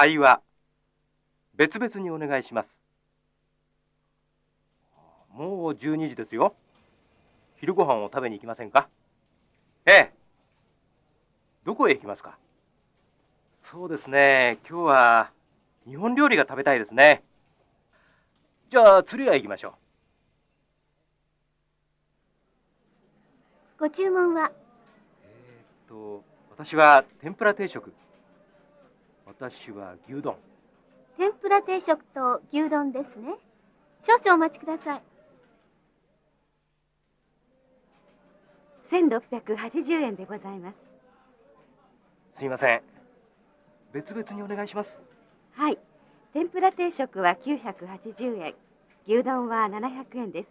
会話別々にお願いします。もう12時ですよ。昼ご飯を食べに行きませんか？ええ。どこへ行きますか？そうですね。今日は日本料理が食べたいですね。じゃあ釣り屋行きましょご注文は？うえーっと私は天ぷら定食私は牛丼。天ぷら定食と牛丼ですね。少々お待ちください。1680円でございます。すみません。別々にお願いします。はい。天ぷら定食は980円。牛丼は700円です